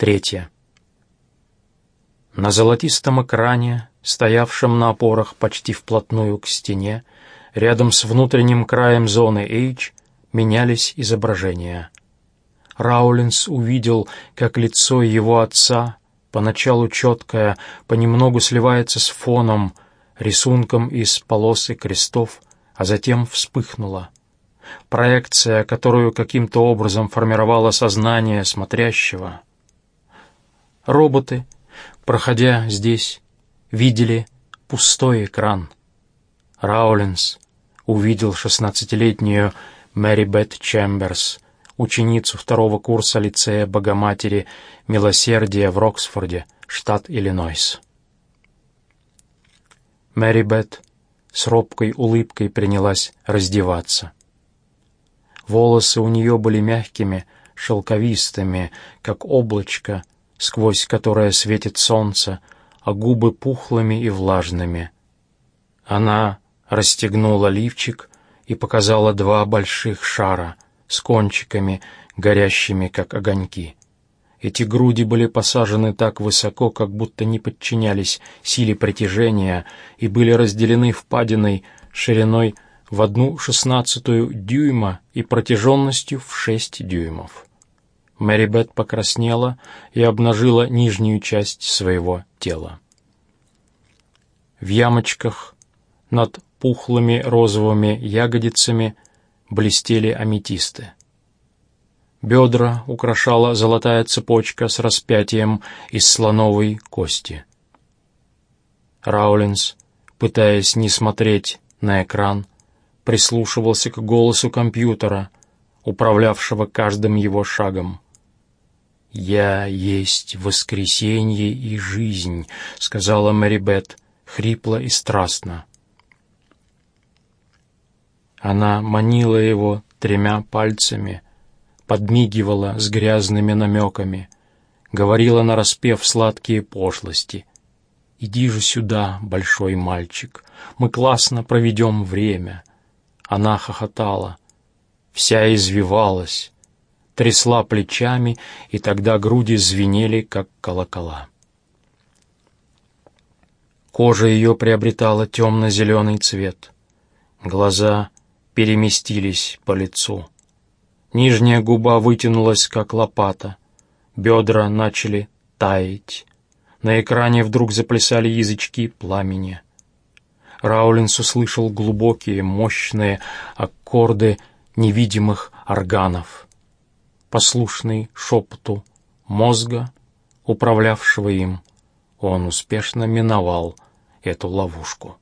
Третье. На золотистом экране, стоявшем на опорах почти вплотную к стене, рядом с внутренним краем зоны H, менялись изображения. Раулинс увидел, как лицо его отца, поначалу четкое, понемногу сливается с фоном, рисунком из полос и крестов, а затем вспыхнуло. Проекция, которую каким-то образом формировало сознание смотрящего. Роботы, проходя здесь, видели пустой экран. Раулинс увидел шестнадцатилетнюю Мэри Бет Чемберс, ученицу второго курса лицея Богоматери Милосердия в Роксфорде, штат Иллинойс. Мэри Бет с робкой улыбкой принялась раздеваться. Волосы у нее были мягкими, шелковистыми, как облачко, сквозь которое светит солнце, а губы пухлыми и влажными. Она расстегнула лифчик и показала два больших шара с кончиками, горящими, как огоньки. Эти груди были посажены так высоко, как будто не подчинялись силе притяжения и были разделены впадиной шириной в одну шестнадцатую дюйма и протяженностью в шесть дюймов. Мэри Бет покраснела и обнажила нижнюю часть своего тела. В ямочках над пухлыми розовыми ягодицами блестели аметисты. Бедра украшала золотая цепочка с распятием из слоновой кости. Раулинс, пытаясь не смотреть на экран, прислушивался к голосу компьютера, управлявшего каждым его шагом. «Я есть воскресенье и жизнь», — сказала Мэри Бет, хрипло и страстно. Она манила его тремя пальцами, подмигивала с грязными намеками, говорила нараспев сладкие пошлости. «Иди же сюда, большой мальчик, мы классно проведем время». Она хохотала, вся извивалась, трясла плечами, и тогда груди звенели, как колокола. Кожа ее приобретала темно-зеленый цвет. Глаза переместились по лицу. Нижняя губа вытянулась, как лопата. Бедра начали таять. На экране вдруг заплясали язычки пламени. Раулинс услышал глубокие, мощные аккорды невидимых органов, послушный шепоту мозга, управлявшего им. Он успешно миновал эту ловушку.